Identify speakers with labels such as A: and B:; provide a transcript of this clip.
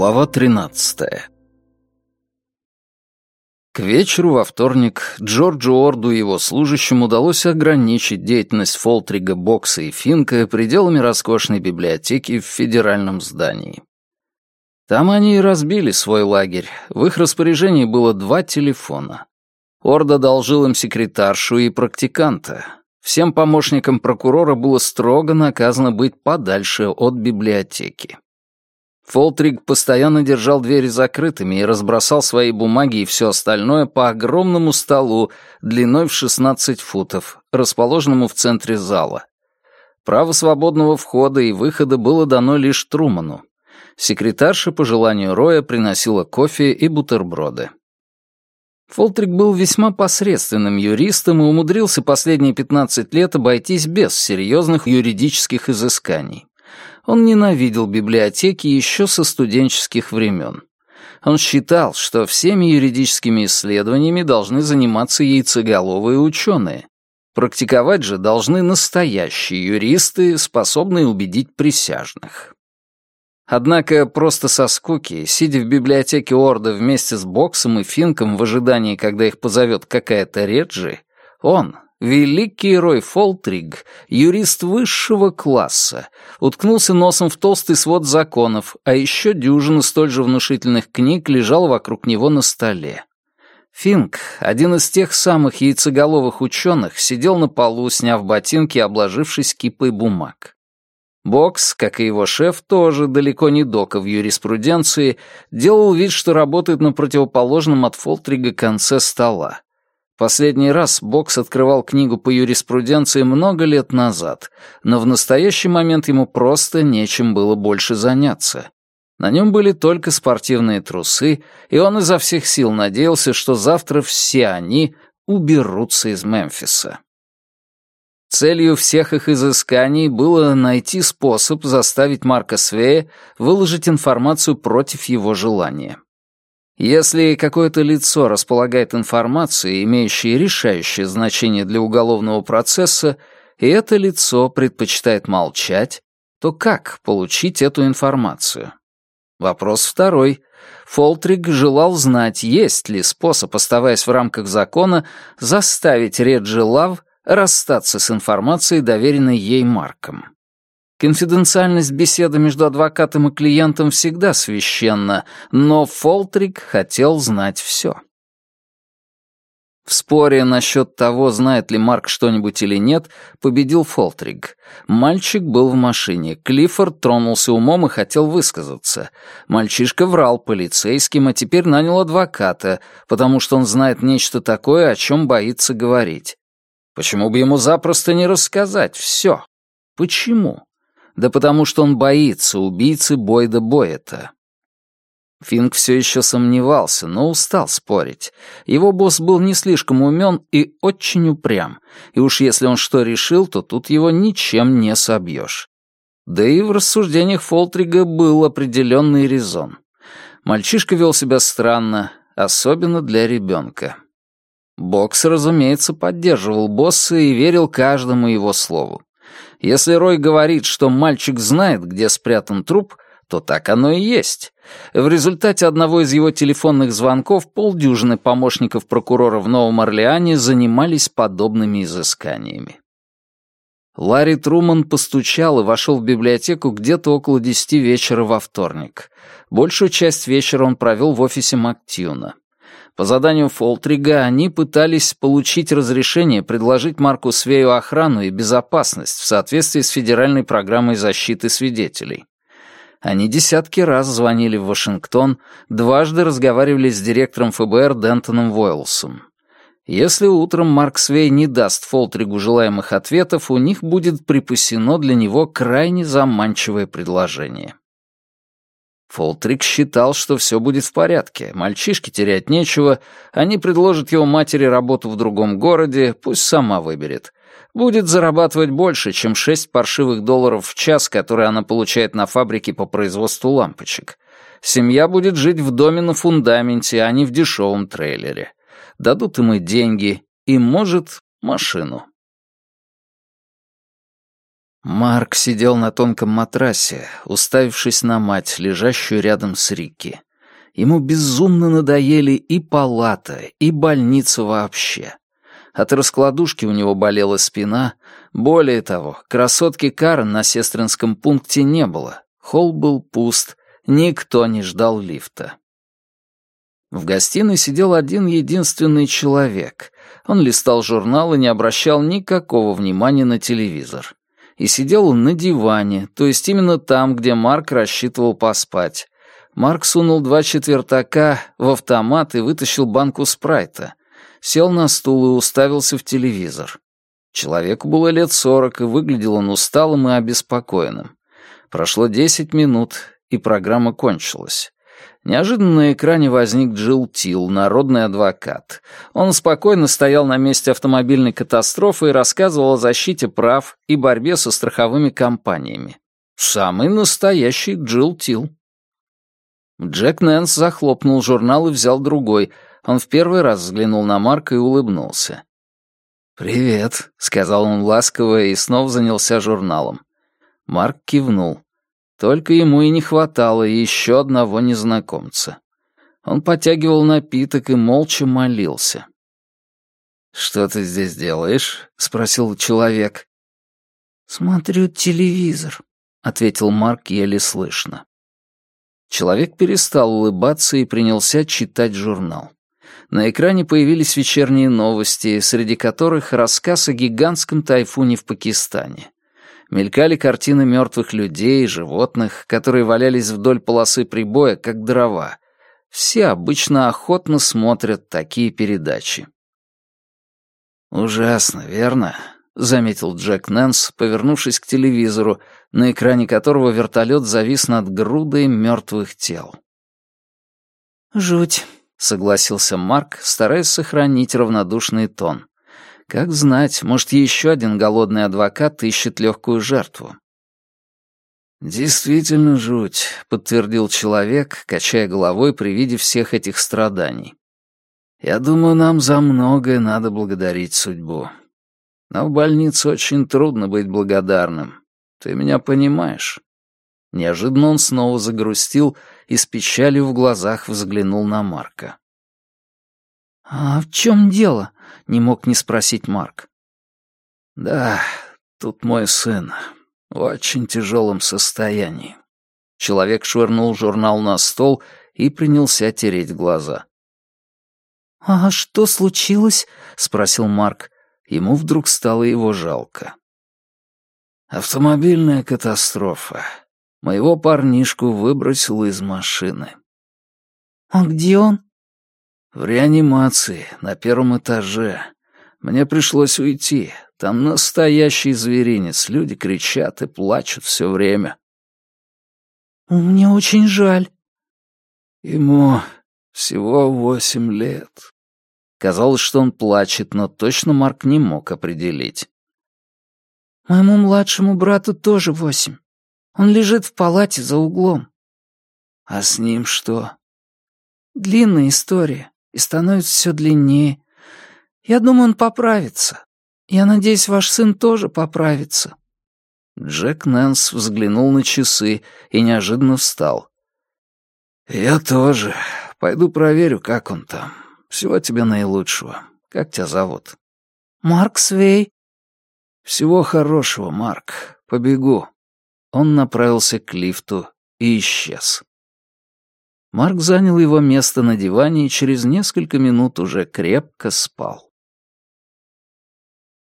A: Глава 13 К вечеру во вторник Джорджу Орду и его служащим удалось ограничить деятельность Фолтрига, Бокса и Финка пределами роскошной библиотеки в федеральном здании. Там они и разбили свой лагерь. В их распоряжении было два телефона. Орда одолжил им секретаршу и практиканта. Всем помощникам прокурора было строго наказано быть подальше от библиотеки. Фолтриг постоянно держал двери закрытыми и разбросал свои бумаги и все остальное по огромному столу длиной в 16 футов, расположенному в центре зала. Право свободного входа и выхода было дано лишь Труману. Секретарша по желанию Роя приносила кофе и бутерброды. Фолтрик был весьма посредственным юристом и умудрился последние 15 лет обойтись без серьезных юридических изысканий. Он ненавидел библиотеки еще со студенческих времен. Он считал, что всеми юридическими исследованиями должны заниматься яйцеголовые ученые. Практиковать же должны настоящие юристы, способные убедить присяжных. Однако просто со скуки, сидя в библиотеке Орда вместе с Боксом и Финком в ожидании, когда их позовет какая-то Реджи, он, великий Рой Фолтриг, юрист высшего класса, уткнулся носом в толстый свод законов, а еще дюжина столь же внушительных книг лежала вокруг него на столе. Финк, один из тех самых яйцеголовых ученых, сидел на полу, сняв ботинки и обложившись кипой бумаг. Бокс, как и его шеф, тоже далеко не дока в юриспруденции, делал вид, что работает на противоположном от Фолтрига конце стола. Последний раз Бокс открывал книгу по юриспруденции много лет назад, но в настоящий момент ему просто нечем было больше заняться. На нем были только спортивные трусы, и он изо всех сил надеялся, что завтра все они уберутся из Мемфиса. Целью всех их изысканий было найти способ заставить Марка Свея выложить информацию против его желания. Если какое-то лицо располагает информацией, имеющей решающее значение для уголовного процесса, и это лицо предпочитает молчать, то как получить эту информацию? Вопрос второй. Фолтрик желал знать, есть ли способ, оставаясь в рамках закона, заставить Реджи Лав расстаться с информацией, доверенной ей Марком. Конфиденциальность беседы между адвокатом и клиентом всегда священна, но Фолтрик хотел знать все. В споре насчет того, знает ли Марк что-нибудь или нет, победил Фолтрик. Мальчик был в машине. Клиффорд тронулся умом и хотел высказаться. Мальчишка врал полицейским, а теперь нанял адвоката, потому что он знает нечто такое, о чем боится говорить. Почему бы ему запросто не рассказать все? Почему? Да потому что он боится убийцы Бойда Боэта. Финк все еще сомневался, но устал спорить. Его босс был не слишком умен и очень упрям, и уж если он что решил, то тут его ничем не собьешь. Да и в рассуждениях Фолтрига был определенный резон. Мальчишка вел себя странно, особенно для ребенка. Бокс, разумеется, поддерживал босса и верил каждому его слову. Если Рой говорит, что мальчик знает, где спрятан труп, то так оно и есть. В результате одного из его телефонных звонков полдюжины помощников прокурора в Новом Орлеане занимались подобными изысканиями. Ларри Труман постучал и вошел в библиотеку где-то около десяти вечера во вторник. Большую часть вечера он провел в офисе Мактьюна. По заданию Фолтрига они пытались получить разрешение предложить Марку Свею охрану и безопасность в соответствии с федеральной программой защиты свидетелей. Они десятки раз звонили в Вашингтон, дважды разговаривали с директором ФБР Дентоном Войлсом. Если утром Марк Свей не даст Фолтригу желаемых ответов, у них будет припасено для него крайне заманчивое предложение. Фолтрик считал, что все будет в порядке, мальчишке терять нечего, они предложат его матери работу в другом городе, пусть сама выберет. Будет зарабатывать больше, чем шесть паршивых долларов в час, которые она получает на фабрике по производству лампочек. Семья будет жить в доме на фундаменте, а не в дешевом трейлере. Дадут им и деньги, и, может, машину. Марк сидел на тонком матрасе, уставившись на мать, лежащую рядом с Рикки. Ему безумно надоели и палата, и больница вообще. От раскладушки у него болела спина. Более того, красотки Карен на сестринском пункте не было. Холл был пуст, никто не ждал лифта. В гостиной сидел один единственный человек. Он листал журнал и не обращал никакого внимания на телевизор и сидел на диване, то есть именно там, где Марк рассчитывал поспать. Марк сунул два четвертака в автомат и вытащил банку спрайта. Сел на стул и уставился в телевизор. Человеку было лет сорок, и выглядел он усталым и обеспокоенным. Прошло десять минут, и программа кончилась. Неожиданно на экране возник Джилл Тил, народный адвокат. Он спокойно стоял на месте автомобильной катастрофы и рассказывал о защите прав и борьбе со страховыми компаниями. Самый настоящий Джилл Тил. Джек Нэнс захлопнул журнал и взял другой. Он в первый раз взглянул на Марка и улыбнулся. «Привет», — сказал он ласково и снова занялся журналом. Марк кивнул. Только ему и не хватало еще одного незнакомца. Он потягивал напиток и молча молился. «Что ты здесь делаешь?» — спросил человек. «Смотрю телевизор», — ответил Марк еле слышно. Человек перестал улыбаться и принялся читать журнал. На экране появились вечерние новости, среди которых рассказ о гигантском тайфуне в Пакистане мелькали картины мертвых людей и животных, которые валялись вдоль полосы прибоя, как дрова. Все обычно охотно смотрят такие передачи. «Ужасно, верно?» — заметил Джек Нэнс, повернувшись к телевизору, на экране которого вертолет завис над грудой мертвых тел. «Жуть», — согласился Марк, стараясь сохранить равнодушный тон. Как знать, может, еще один голодный адвокат ищет легкую жертву. «Действительно жуть», — подтвердил человек, качая головой при виде всех этих страданий. «Я думаю, нам за многое надо благодарить судьбу. Но в больнице очень трудно быть благодарным. Ты меня понимаешь?» Неожиданно он снова загрустил и с печалью в глазах взглянул на Марка. «А в чем дело?» не мог не спросить Марк. «Да, тут мой сын. В очень тяжелом состоянии». Человек швырнул журнал на стол и принялся тереть глаза. «А что случилось?» — спросил Марк. Ему вдруг стало его жалко. «Автомобильная катастрофа. Моего парнишку выбросило из машины». «А где он?» «В реанимации, на первом этаже. Мне пришлось уйти. Там настоящий зверинец. Люди кричат и плачут все время». «Мне очень жаль». «Ему всего восемь лет». Казалось, что он плачет, но точно Марк не мог определить. «Моему младшему брату тоже восемь. Он лежит в палате за углом». «А с ним что?» «Длинная история и становится все длиннее. Я думаю, он поправится. Я надеюсь, ваш сын тоже поправится». Джек Нэнс взглянул на часы и неожиданно встал. «Я тоже. Пойду проверю, как он там. Всего тебе наилучшего. Как тебя зовут?» «Марк Свей». «Всего хорошего, Марк. Побегу». Он направился к лифту и исчез. Марк занял его место на диване и через несколько минут уже крепко спал.